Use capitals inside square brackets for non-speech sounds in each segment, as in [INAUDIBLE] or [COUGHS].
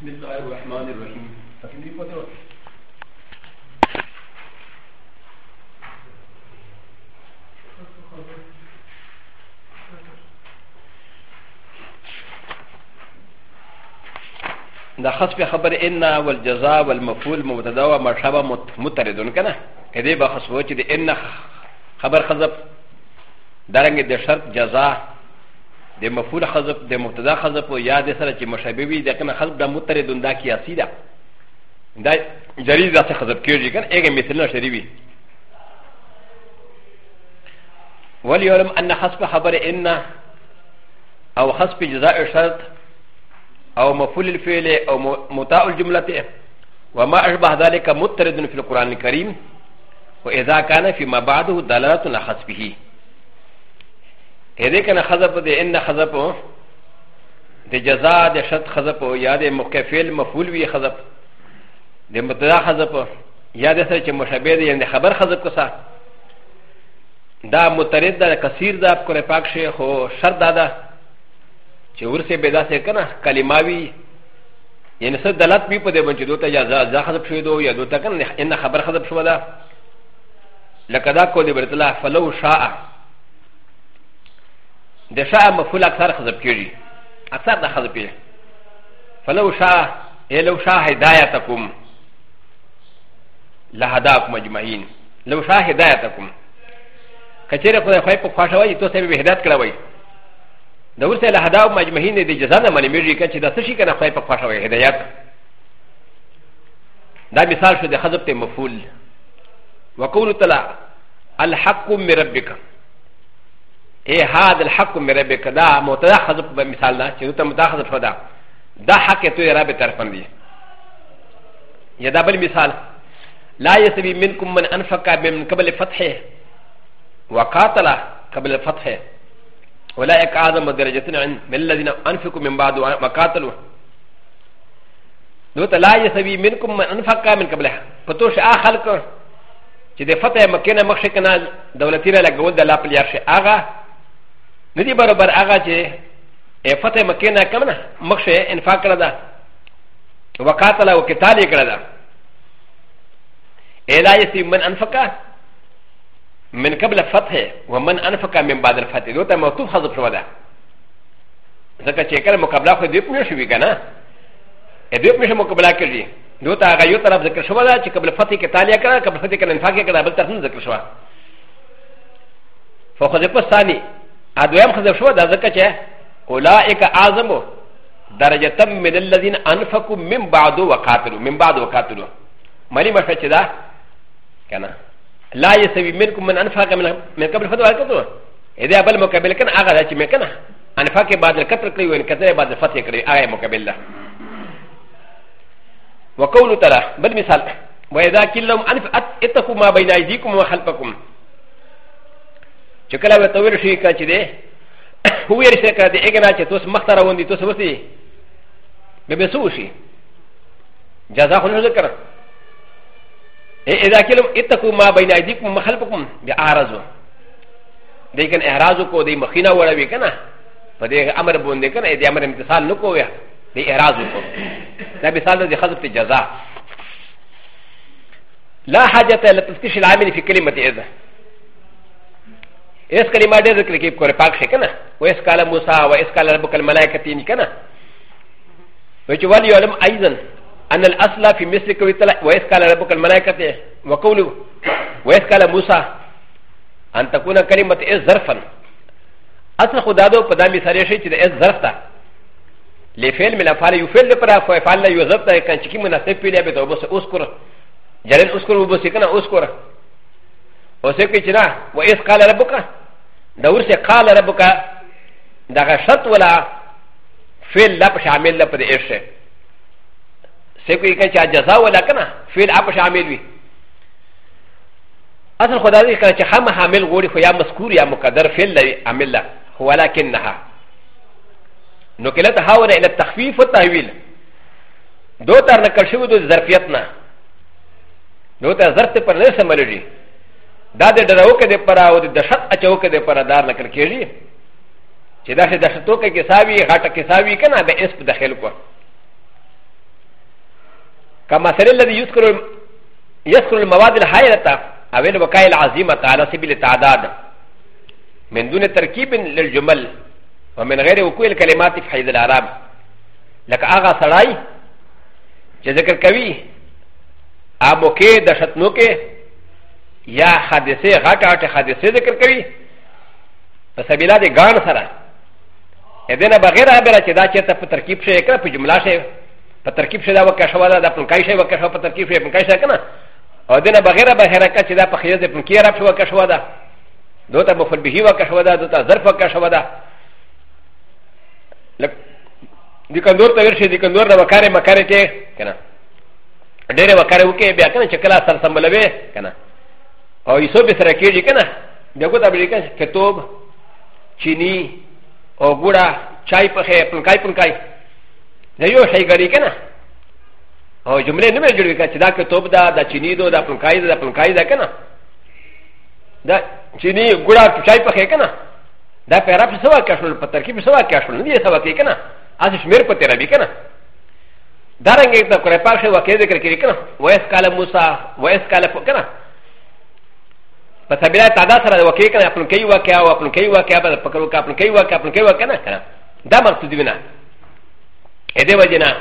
بسم الله الرحمن الرحيم دا خصف خبر ان والجزاء والمفعول مبتدا و مرشبه متردون کنه کدی به خصوص چې ان خبر خذف درنګ د شرط جزاء د مفول حذف د مبتدا حذف او یا د سره چې مشابه وي د کنه حذف د متردون دا کیاسی ده دا جری دا څه حذف کیږي کنه هغه مثال نشری وي وليعلم ان حسب خبر ان او حسب جزاء الشرط او مفول الفعل او متاع الجمله وما اشبه ذلك مترد في القران الكريم واذا كان فيما بعده دلاله على حسبه ا د ي ك ن خذف د ان خذف د جزاء د شد خذف یا د مكفل مفول وي خذف د مبتدا خذف یا د سره چې مشابه دی یعنی خبر خذف کسا دا مترد دا کثیر دا کور پاک شي خو شر دا دا چې ورسه بيدا سه کنه کلماوي یعنی څه دلالت به په دې باندې دوته یا ځا خذف شوی دو یا دوته کنه ان خبر خذف شو دا لکه دا کولې برتلا فلو شاء د شاء مفول اکثر خذب کیږي اکثر د خذب کیږي فلو شاء لو شاء هدایتکم لهداکم اجمعین لو شاء هدایتکم کچیر خدای خو په خوښه وای ته سبب هدایت کړه وای د ورته لهداکم اجمعین د جزا نه ملي میږي کچې د څه شي کنه خدای په خوښه وای هدایت دا مثال شو د خذب ته مفول وقول تعالی الحق من ربک اي هذا الحق من ربك دا متداخذ بمثال دا چې دوته متداخذ شو دا دا حق ته رب طرفن دي یا دا بل مثال لا يسبي منكم من انفق من قبل الفتح وقاتل قبل الفتح اولئك اعظم درجه من الذين انفقوا من بعد وقاتلوا دوته لا يسبي منكم من انفق من قبل فتوش اخلق چې د فتح مکه نه مخشه کنه دولتي را لګول د لا پلیار شي اغه ن د ي برابر هغه چې فتح مکې نه کم نه مخشه انفاق کړه ده وقاتله وقتال یې کړه ده الا یسی من انفقه من قبل فتح ومن انفقه من بعد الفتح دوته موقوف حذف شوه ده ځکه چې کله مقابله خو دوی پوه شوي که نه دوی پوه شو مقابله کړي دوته هغه یو طرف ذکر شوه ده چې قبل فتح قتال یې کړه قبل فتح کله انفاق یې کړه بل طرف نه ذکر شوه فخذف ثاني ا د و ی م خزر شو دا ذکر چې اولئک اعظم درجه من الذين انفقوا من بعد وقاتلوا من بعد وقاتلوا ملي مشه چې دا کنه لا يسوي منكم من انفق من قبل فتوى القتل اذا بل مقابل كان اغا چې مې کنه انفق بعد القتل کوي وان قتل بعد الفتح کوي اغه مقابل ده وقول تعالى بل مثال واذا كلهم انفقت اتقوا ما بين ايديكم وخلفكم چې کله به تور شي کا چې دی هو ویل شي کړه د اګنا چې توس مخته روان دي توس وسی به به سو شي جزا خو نه ذکر اذا کلم اتقوا ما بین ایدیکم مخلفکم بعارضوا لیکن اعراض کو دی مخینه وړوي کنه په دې امر باندې کنه دې امر امتثال نکوه دی اعراض کو دا مثال د خذف جزا لا حاجه لتفتيش العامل في كلمه اذا اس كلمه دير كريكيب كوري باك شكنا ويس كالا موسى ويس كالا ربك الملائكه كنا ويش والي يعلم ايضا ان الاصل في مثل كويتلا ويس كالا ربك الملائكه وقوله ويس كالا موسى ان تكون كلمه اس ظرفا اصل خدادو قدامي سريشي تي اس ظرفتا لفعل من الافعال يفعل لبرا فيفعل لا يظبط كان شكي مناسب في لعبه وبس اذكر جلال اذكر وبس كنا اذكر وسيكي جنا ويس كالا ربك だうせかれぶかだがしゃとらフィルラプシャメルプでエシェセクリケチャージャザーラカナフィルアプシャメルビアサホダリカチハマハメルゴリフヤマスクリアムカダフィルアメルラホワラキンナハノケレタハウレエレタフィフォタウィルドタナカシュウドザフィアトナドタザフィパレスマルジーだでだらおけでパラオでだしゃあちょけでパラダーラケケリチダシダシトケケサビハタケサビケナベエスプダヘルコカマセレレディユスクルユスクルマワデルハイラタアウェルバカイラアズマタアラシビリタダダメンドネタキビンレジュマルウメンレウクエルケレマティフハイデルアラムラカアガサライジェゼケケビアモケダシャトノケ یا حادثه غاکا چې حادثه ذکر کوي په سبیلا د ګان سره دینه بغیر عبره چې دا چېرته په ترکیب شي کړه په جمله شي په ترکیب شي دا وکښوا دا په کای شي وکښوا په ترکیب شي په کای شي کنه او دینه بغیر به حرکت چې دا په خیزه په کې رب شو وکښوا دا دوته په فل به وکښوا دا دوته ظرف وکښوا دا لکه د کندور ته ورشي د کندور د وکاره مکاره ته کنه ډېر وکاره وکي بیا کنه چې کلا سر سمبلوي کنه او یسو به سره کېږي که نه بیا ګوته به لیکن کتوب چینی او ګوړه چای پخې پنکای پنکای دا یو شی ګري که نه او جملې نه به جوړوي که چې دا کتوب ده دا چینی ده دا پنکای ده دا پنکای ده که نه دا چینی ګوړه چای پخې که نه دا په عرب کې سوا کې شول په ترکیب سوا کې شول نه دی سوا کې که نه از شمیر په تیرا بي که نه دا رنګ یې دا کړه پاشه واقع ذکر کړي که نه وایس کاله موسی وایس کاله که نه په سبیله تعدا سره وکړي کنه خپل کوي وکړي او خپل کوي وکړي په پکړو کې خپل کوي وکړي خپل کوي وکړي نه کنه دا مقصود دی نه اې دې وجنه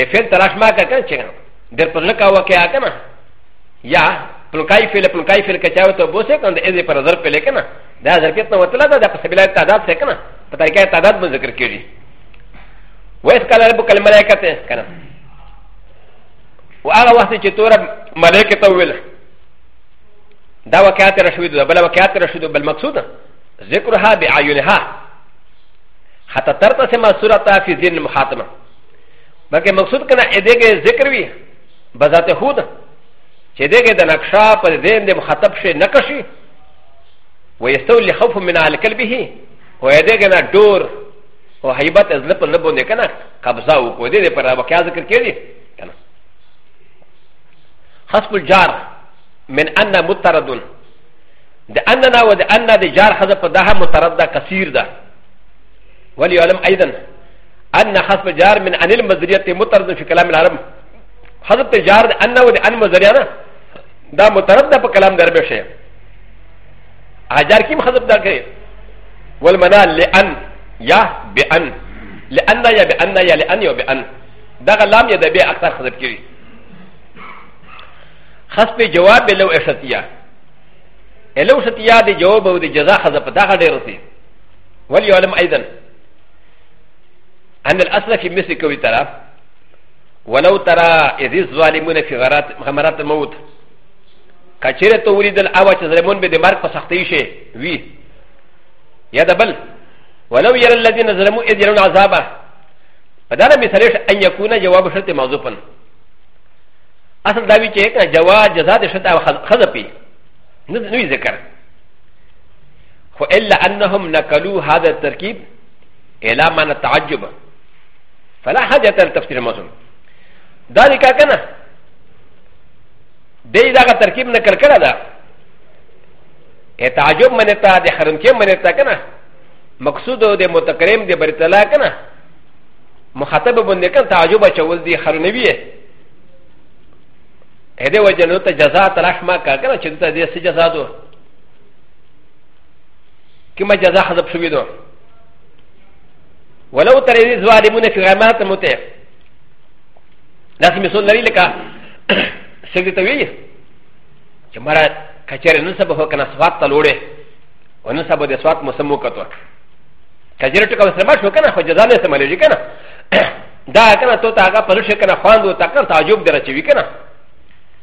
افل تلاش ما کا کنه څنګه در پر لکا وکړي کنه یا خپل کوي فعل خپل کوي فعل کچاو ته بوسه کنه دې پر نظر په لیکنه دا ذکر ته وتلا دا په سبیله تعدا سره کنه په طریقې تعداد به ذکر کړي وایس کله رب کلمه لایکته کنه واغه وخت چې تور ملائکه توله だわけあってらしゅうだ、ばらわけあってらしゅうだ、ばらまくそうだ。ゼクハビアユネハ。ハタタタセマスラタフィゼンムハタマ。バケマクソーカナエデゲゼクビ、バザテホダ。チェデゲダナクシャーパデンデムハタプシェナカシ。ウェストリハフミナーレケルビヒ。ウェデゲナドー。و ه ي ب ت از لپن لبون دی کنه قبضه و کوده دی پر واقعه ذکر کردی کنه حسب الجار من أ ن ا متردون د أ ن ن ا و د أ ن ا د جار ح حذف دها مترد دا ا ده وليعلم ح أن ف جار من أ ا ن ل م ز ر أن المزرية مترد في كلام العرب ف جار د أ ن ا و د أ ا ن م ز ر أن مزرية دا مترد ده في كلام العرب ا عجار كيم حذف ده كي أ ن يا ب أ أ ن ل ن ا يا ب أ ن ا يا ل أ ا أ ن ن ي ب لأن يا بأن ده لام يا ده بأكثر حذف كذي خصف جواب لو اشتيا لو اشتيا دي جواب ودي جزاء خذ بداخل ديرتي وليعلم ايضا ان الاصل في مثل كوي ترى ولو ترى اذ الظالمون في غارات غمرات الموت كثير تولد الاوى تظلمون بدمار فسختي شيء وي يا دبل ولو يرى الذين ظلموا اذ يرون عذابه فدار مثلش ان يكون جواب شرط موظفا اصل دا وی چې کنه جواز جزاء د شتا خذفي نه نو ذکر خو الا انهم نقلوا هذا التركيب الى ما نتعجب فلا حاجه لتفسير الموضوع ذلك كان دې دا ترکیب نقل کړه دا تعجب منتا د حرم کې منتا کنه مقصود د متکرم د برتلا کنه مخاطب باندې کنه تعجب چول دي خرنوي ا د ي وجنو ته جزاء ترحمه کا کنه چې ته دې سي جزاء دو کما جزاء حذف شوی دو ولو ترى دې ظالمون في غمات مته لازم يسول لري لکا سګ [COUGHS] ته وی چې مرا کچر نن سبا هو کنه سوات ته لوړې ونن سبا دې سوات مسمو کتو کچر ټکو سره ما شو کنه خو جزاء نه سملې کنه [COUGHS] دا کنه تو ته هغه پرشه کنه خواندو تا کنه تعجب درچوي کنه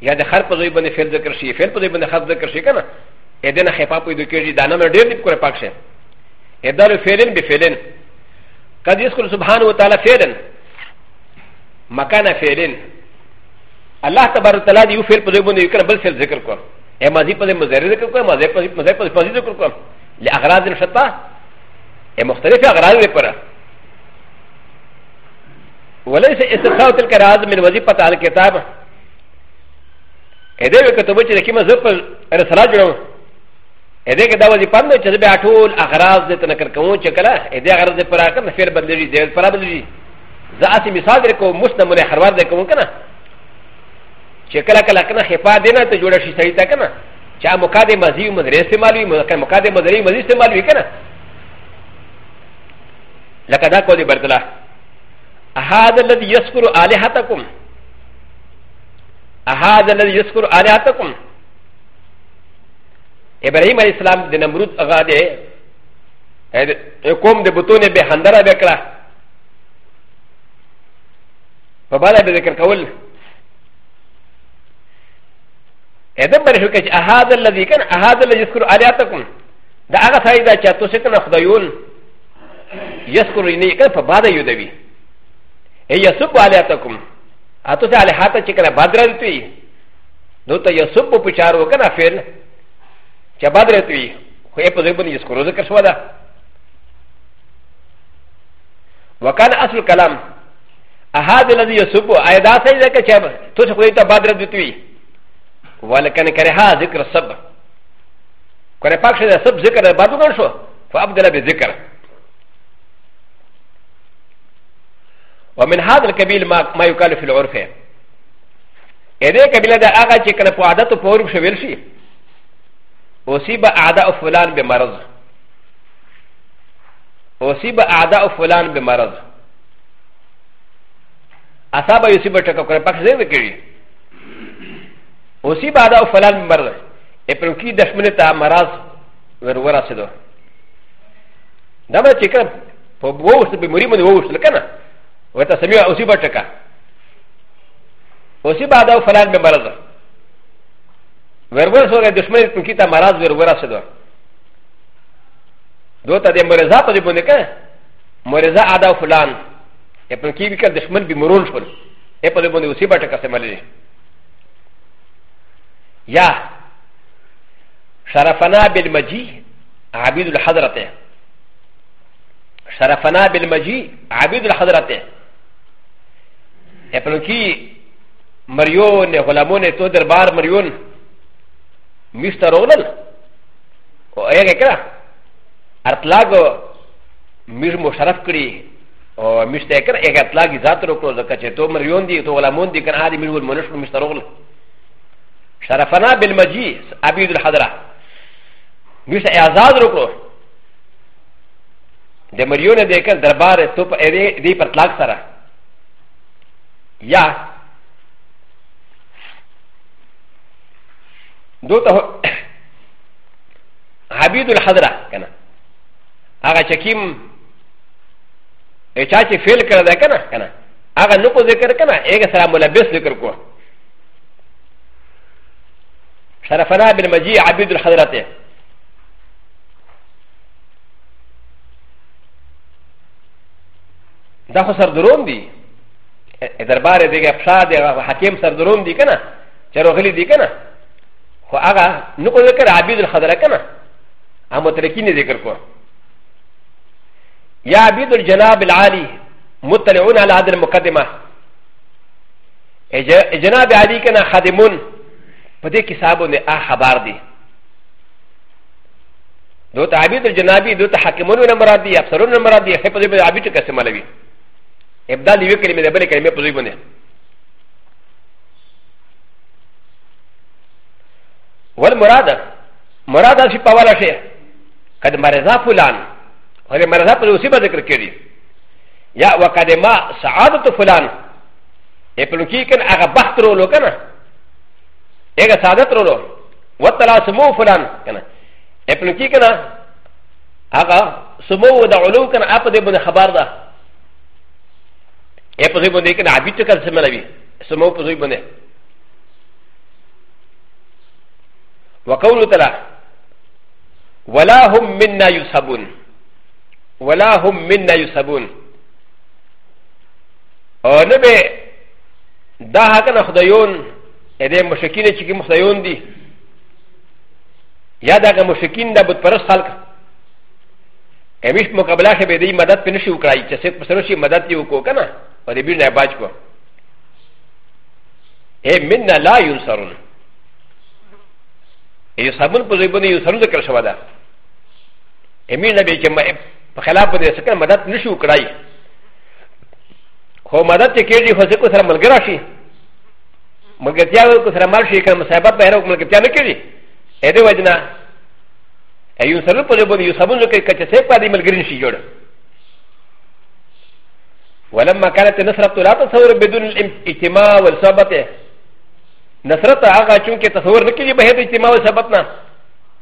やでハープゾイブネフェルゼクシー、フェルプゾイブネハゼクシーカナ。エデンヘパプイドキュリダナメディリプコレパクシェ。エダルフェルンビフェルン。カディスコルスハノウタラフェルン。マカナフェルン。アラタバルタラディウフェルプゾイブネユカブルフェルゼクコ。エマジパデムゼレクコ、マゼパデムゼパデムゼクコ。リアラデンシャタ。エモステレフィアラディプラ。وليس استثاء تلك الرازم من وظيفة الكتاب ا د ه ک ت ب چې د کیمه زپ رساله جوړو ا د ه ک دا وځي پند چې بیا ټول اغراض د تنکر کوم چې کله ا د ه غرض پر اکر فیر بدلږي د پر بدلږي ذات مثال درکو مسلمونه خروار د کوم کنه چې کله کله کنه خفا دینه ته جوړ شي صحیح تا کنه چا مقاده مزی مدرسه استعمالوي مقاده مدرسه مزی استعمالوي کنه لکه دا کو دي برتلا هذا الذي يذكر الهتكم هذا الذي يذكر آلهتكم ابراهيم عليه السلام د نمرود هغه دی قوم د بتونې به خندره به کړه په بالا به ذکر کول ادم باندې شو کې هذا الذي كان هذا الذي يذكر آلهتكم دا هغه ځای دا چې تاسو ته خدایون يذكر نه کړ په بالا یو دی ای یسب آلهتكم アトザーレハタチカラバダルトゥイドタヨソポピチャーウカナフェルチャバダルトゥイウエポゼブニスコロゼカスワダウカナアスルカラムアハデラディヨソポアイダサイザカチャブトシコエタバダルトゥイウォルカネカレハゼクラサブカレパクシャザサブゼカラバドナショファブデラビゼカラ ومن هذا الكبيل ما يقال في العرف اذا كبيل هذا اغا كان قعدته فورب شويل شيء اصيب اعداء فلان بمرض اصيب اعداء فلان بمرض اصاب يصيب تكبر بك زي ذكري اصيب اعداء فلان بمرض اپلوكي دشمن تا مرض ورورا سدو دابا چکر په ووست به مریم نه ووست لکنه و ت س م ي ع أ س ي ب ت ك ا أ س ي ب ع د ه فلان بمرض ورور سوى دشمن تنكيتا مرض ورور سدور دوتا دي مرزا تجبونك مرزا عدا فلان يبن كي بك دشمن بمرون شول يبن بني أ س ي ب ت ك ا سمالي يا شرفنا بالمجيء عبيد الحضرة شرفنا بالمجيء عبيد الحضرة ا پ ل و ك ي مريون غلامون تو دربار مريون مستر اونل و ا ي ك ر ا ارتلاغو مش مشرف كري و مستر اكر ا ك ا ت ل ا غ ذات روكو زكاه تو مريون دي تو غلامون دي كان هادي من المنشر مستر اونل شرفنا بالمجي عبيد الحضره مستر اعزاز روكو د مريون دي كان دربار تو دي پرتلاغ سره やどうとハビドルハザラかなあがチキムエチャチフィルカラダかなかなあがのこぜかなえがさらもらべすでかこシャラファラビルマジアビドルハザラテダホサルドロンディ [COUGHS] دربار دغه پښا د حکیم سردروم دی کنه چروغلی دی کنه خو هغه نو کو ذکر عبید الخضر کنه ا مترکی نه ذکر کو یا عبید الجناب العالی مطلعون على هذه المقدمه جناب علی کنه خادمون په دې کې صاحبونه ا خبر دی دو ته عبید الجنابی دو ته حکیمون نمبر دی افسرون نمبر دی خپل عبید کسه ملوي ابدا ل ي ك ل م ن ب ل ك ل م ة ب ز ي ب ن ه والمراد مراد ا ش ي قوالا شيء قد مرضى فلان وهذا مرضى فلان يصيب ذكر كذي يا وقد ما سعادة فلان يبلوكي كان اغا بحت رولو كان اغا سعادة رولو وطلع سمو فلان كان يبلوكي كان اغا سمو ودعولو كان اقدم من خبار ده ا په ځای باندې کنه عبي ته کله سمه نوي سمو په ځای باندې وقول تعالی ولا هم منا يسبون ولا هم منا يسبون او نه به دا هغه نه خدایون ا دې مشکین چې کوم خدایون دي یا دا هغه مشکین د بت پرست خلک امیش مقابله شه به دې مدد پنه شي وکړای چې څه پسره شي مدد یې وکړو کنه و د بیرنه باج کو اے مننا لا ينصرون ای سبن په ځای باندې ينصرون ذکر شوی دا امیر نبی چې په خلاف باندې سکه مدد نشو کړای خو مدد چې کېږي خو ځکه سره ملګری شي ملګرتیا کو سره مال شي کله مصیبت به هرو ملګرتیا نه کېږي اې دې وجنه ایو سره په ځای باندې یو سبن ذکر کچې په دې ملګری شي جوړ ولما كانت نصرت لا تصور بدون الاجتماع والصبت نصرت اغا چونك تصور نكي بهذا الاجتماع والصبتنا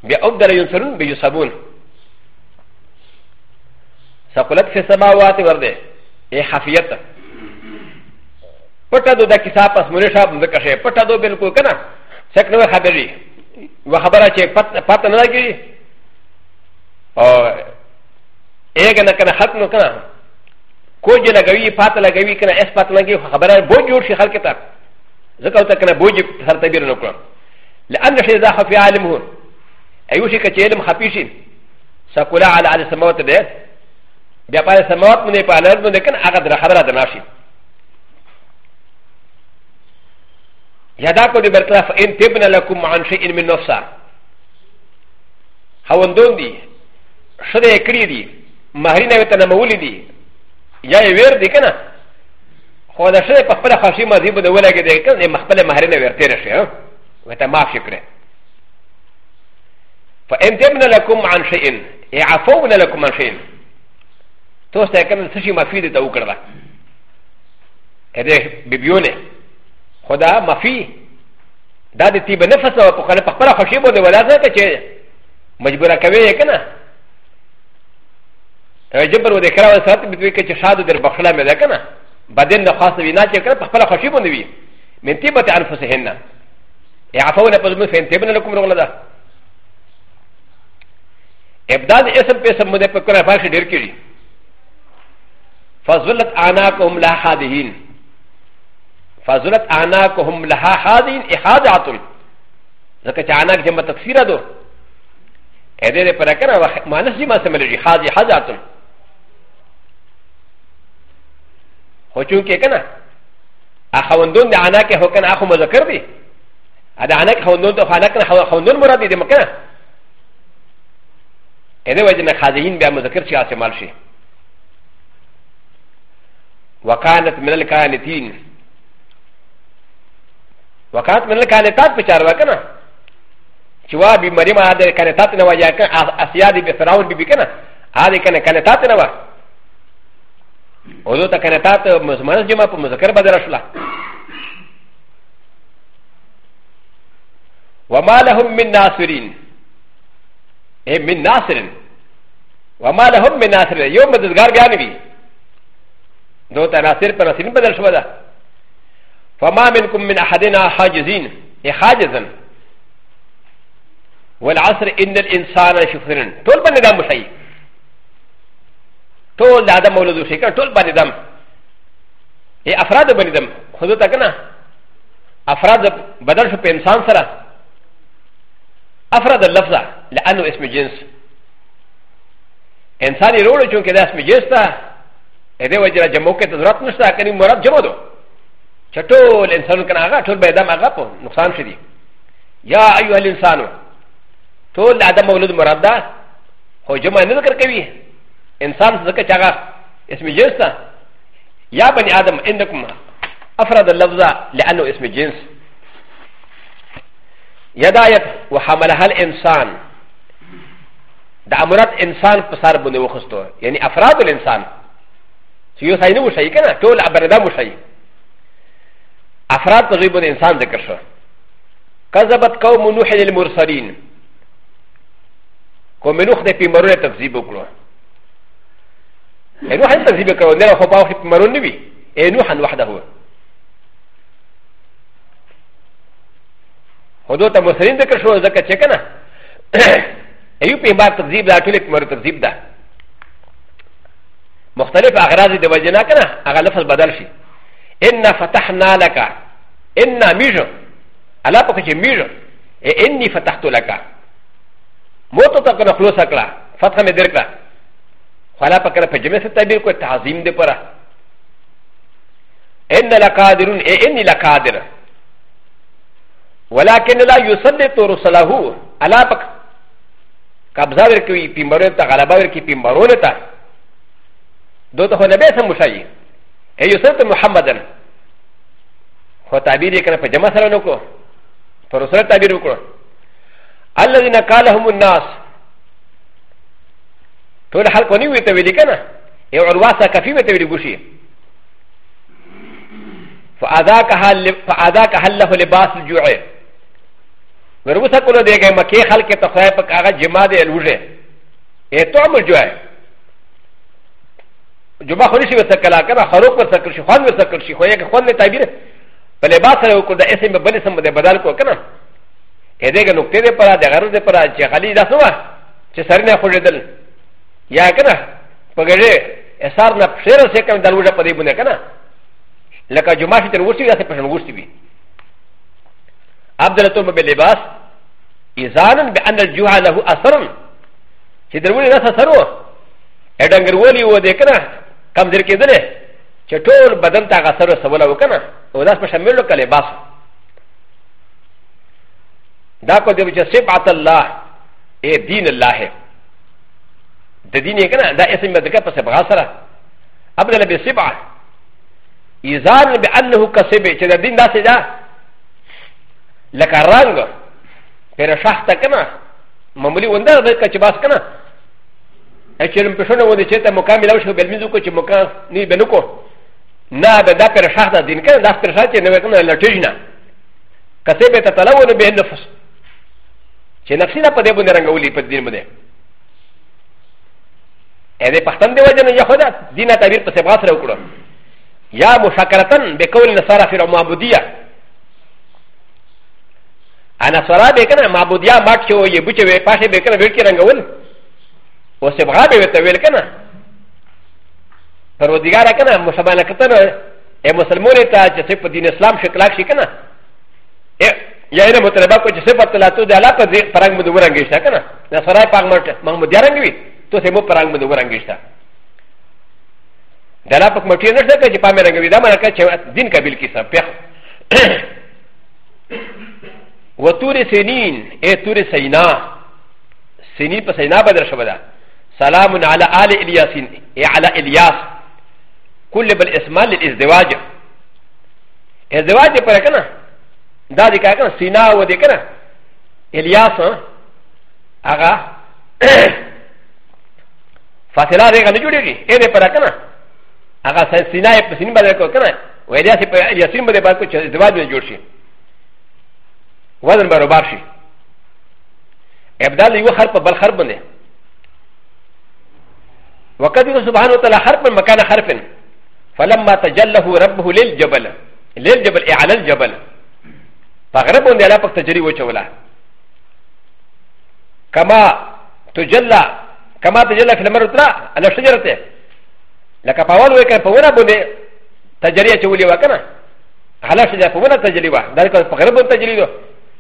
بأبدل ينصرون بيصابون سقلت في السماوات ورده اي خفيت پټه دو د کتاب پس مونږ شاب د کښه پټه دو بالکل کنه څک نو خبري و خبره چې پت پت نه لګي او اګه نه کنه ختم کنه コジラガビ、パタラガビ、キャラエスパタラギ、ハバラ、ボジューシハケタ。ザカタカナボジュー、ハタビルノクラ。ランダシザハフィアルム、アユシカチェルムハピシン、サコラアラサマーテデ、ビアパラサマーテネパラルノデカンアガダハラダナシ。やだこでベルトラフエンテブナラコマンシエンミノサ。ハワンドンディ、シュレクリディ、マリナウタナマウリディ。یا یې ویر دی کنه خو دا شی په خپل خوشي مزي بده ولګي دی کنه خپل مهرنه ورته راشي ها وته معاف شکر فان تبن لكم عن شيء يعفون لكم عن شيء توس ته کنه څه شي مفي دي ته وکړه کده بيبيونه خدا مفي دا دې تیب نفس او په خپل خوشي بده ولاځه ته چې مجبوره کوي کنه جبر و ذکر و سرات بتوی که شادو در بخلا می دکنه بدن د خاص وینا چې کنه په خپل خوشی باندې وی من تیبه انفسهن يعفون قلوبهم فانتبنا لكم رغلدا ابداد اسم په سم مده په کنه فاش ډیر کړي فزلت اناقهم لا حادين فزلت اناقهم لا حادين احادات ځکه چې اناق جمع تکثیره دو اې دې پر کنه مانس جمع سملږي حادي حادات و چون که کنه اخوندون ده عناک هو کنه اخو مذکر دی اده عناک خوندون ده خانه کنه خوندون مراد دی ده مکنه اده وجه نه خاضحین بیا مذکر چی آسه مال شی وکانت من الکانتین وکانت من الکانتات پچار وکنه چوا بی مریم آده کانتات نواجه کنه اسیادی بی فراون بی بی کنه آده کنه کانتات نواجه و ذو تكنتات مزمنز جمع پا مذکر بدر شلا وما لهم من ناصرين اي من ناصرين وما لهم من ناصرين يوم مددگار بيان بي دو تناصر پر ناصرين بدل شوا دا فما منكم من احدنا حاجزين اي حاجزا والعصر ان الانسان شفرن طول بندام مشايد トールアダムウルドシェカトールバリダムエアフラダバリダムホドタカナアフラダバダルシュペンサンサラアフラダラフザラアノエスミジンスエンサリロールチュンケダスミジスタエデワジラジャモケタズラトンスタケニモラジャモドチャトールエンサンカナガトールバリダムアガポノサンシディヤアユアリンサノトールアダムウルドマラダホジョマネルカケビ انسان ذكا شغا اسم جنس يا بني ادم انكم افرد اللفظ لانه اسم جنس يدايت وحملها الانسان دا امرات انسان فصار بني وخستو يعني افراد الانسان سيوسينو شيء كنا تول ابردام شيء افراد تغيب الانسان ذكر شو كذبت قوم نوح المرسلين قوم نوح ده في مرور تكذيب وكلوه ا ن و ح ن تزيب ك ر و ن ر ا خباو حب مرون نبي ا ن و ح ن وحده هدو تمسرين ذكر شو ذكر شكنا [COUGHS] ايو بما تزيب لا تلك مر تزيب ده مختلف اغراض دواجنا كنا اغلف البدل شي ان فتحنا لك ان ميجو على بكش ميجو اني فتحت لك موتو تكن خلوصك لا فتح مدرك لا فلا پکر پجمه سے تعبیر کو تعظیم دے پرا ان لقادرون اے انی لقادر ولكن لا يسلط رسله الا پک قبضہ ور کی پیمبرون تا غلبہ ور کی پیمبرون تا دو تو نبی سے مشائی اے یسلط محمدن خو تعبیر کر پجمه سره نو کو پر سره تعبیر کو الذين قالهم الناس それはこにゅうてみりかな。えおわさかふみてみりぐし。فأذاك هل له لباس الجوع ورمسا كله ديگه مكي خلق تخواه پا کاغا جمع ده الوجه اي تو عمل جو ہے جمع خونشی وسکلا کنا خروق وسکل شی خون وسکل شی خویا که خون نه تعبیر په لباس سره وکړه اسم به بل سم ده بدل کو کنه اې دغه نقطې ده پر د غرض ده پر چې خلی داسوا چې سر نه خوړدل やかな、パガレ、エサーナプシェラセカンダルジャパディブネカナ、ラカジュマシテルウシガセプシャンウシビ。アブデルトムベレバス、イザーナンベアンダルジュハナウアサン、シテルウリナササロー、エダングウォリウォデカナ、カムデルケデレ、チェトールバダンタガサロサウラウカナ、ウダスパシャメルカレバス。だこでもじゃせばたら、え、ディーン Allah へ。د دین یې کنه دا اسم به دغه په سبغا سره ابدل به سبع ایزان به انه کسب چې د دین داسې دا لکه رنگ پر شخته کنه معمولی ونده د کچ باس کنه اچرم پښونه ونه چې ته مکمل او شو بل مزو کو چې مکان نه بنکو نه به دا پر شخته دین کنه دا پر شخته نه کنه لټیجنه کسب ته تلو نه به نفس چې نفسینا په دې باندې رنگولي په دین باندې ا د پښتن دی وجه نه یا خدا دینه تعبیر په سبا سره وکړو یا مشاکرتن به کول نصارا فی المعبودیه انا سرا به کنه معبودیه مات شو یی بچو به پاشه به کنه ورکی رنگول او سبا به ته ویل کنه پرودګار کنه مسلمان کتن ا مسلمان ته چې په دین اسلام شکلاک شي کنه یا نه مطلبه کو چې صفات لا تو د الله په پرنګ مدورنګ شته کنه نصارا پاک مرته محمود یارنګ وی とてもパラングのウランギスタ。ダラパクマチュアナスタケジパメランギダマラケチェディンカビルキサペア。ウォトレセニン、エトレセイナ、セニパセナバダシャバダ、サラムナアラアリエリアシン、エアラエリアス、クルブルエスマリエスデワジャ。エズワディパラカナダディカカナシナウディカナエリアスアガ [COUGHS] فاصله دغه نه جوړیږي اې دې پر کنه هغه سینا یې په سینې باندې کو کنه وې دې سي په یسین باندې باندې چې دوا دې جوړ شي وزن برابر شي ابدال یو خر په بل خر باندې وقد يقول سبحانه وتعالى حرفا مكان حرف فلما تجله ربه للجبل للجبل اي على الجبل فغرب عند الله تجري وشولا كما تجلى كما تجلى في المرترى على شجرته لك فاول وكا فونا بني تجريا تولي وكنا على شجره فونا تجري وكا ذلك فغرب تجري له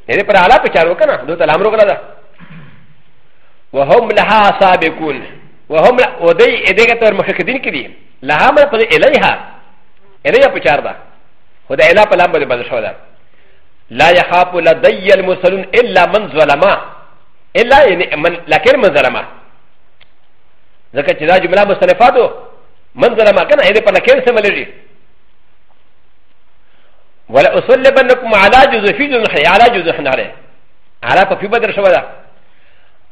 لان يقرا على بشار وكنا دوت الامر وكنا وهم لها سابقون وهم ودي ادغتر مشكدين كدي لها من اليها اليها بشار ده وده الى بلام بده شوده لا يخاف لدي المرسلون الا من ظلما الا من لكن من ظلما ذكا تدا جملة مستنفاتو من ذا ما كان هيدا پنا كيف سملجي ولا أصلبنكم على جزء في جزء على جزء ناري على ففي بدر شوالا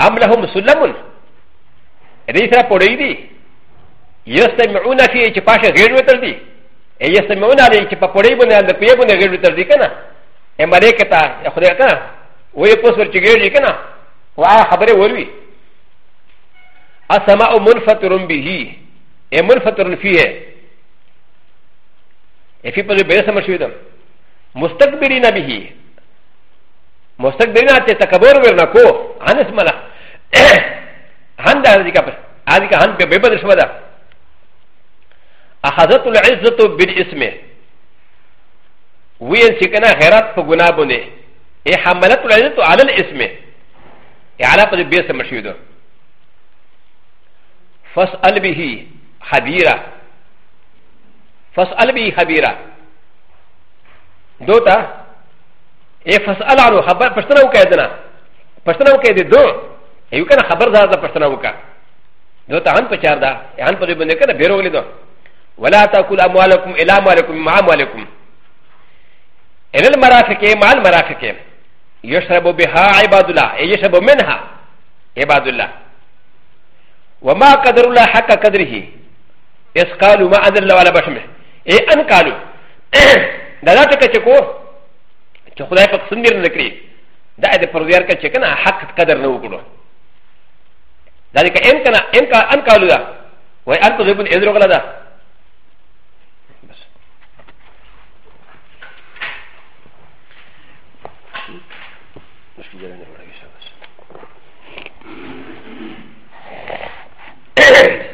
أم لهم سلمون ريسا پوري دي يستمعون فيه چپاش غير وطر دي يستمعون عليه چپا پوري بنا لپيه بنا غير وطر دي كنا امريكتا خدا كنا ويقصر چگير دي كنا وآخ خبره وروي السماء منفطر به اي منفطر فيه اي في بغي بيسا مشويدا مستكبرين به مستكبرين تتكبر ورنكو عن اسمنا عن ده هذه كبر هذه كهان ببدر شمدا أخذت العزة بالاسم وين سكنا خيرات فقنابني اي حملت العزة على الاسم اي على بغي بيسا مشويدا فاسأل به خبيرا فاسأل به خبيرا دوتا اي فاسأل عنه خبر پشتنا وكا يدنا پشتنا وكا يدي دو ايو كان خبر دار دا پشتنا وكا دوتا عن پچار دا عن پدو بنده كنا بيرو غلي دو ولا تاكل اموالكم الى اموالكم مع اموالكم ان المرافق مع المرافق يشرب بها عباد الله يشرب منها عباد الله وما قدر الله حق قدره اس قالوا ما أدر الله على بشمه اي أن قالوا دا دا تکا چکو چه خدای پاک سندر نکری دا دا پروزیار کا چکنا حق قدر نو کرو دا دا ان کنا ان قالوا دا وي أنت ذبن إذرغلا دا Hey! [COUGHS]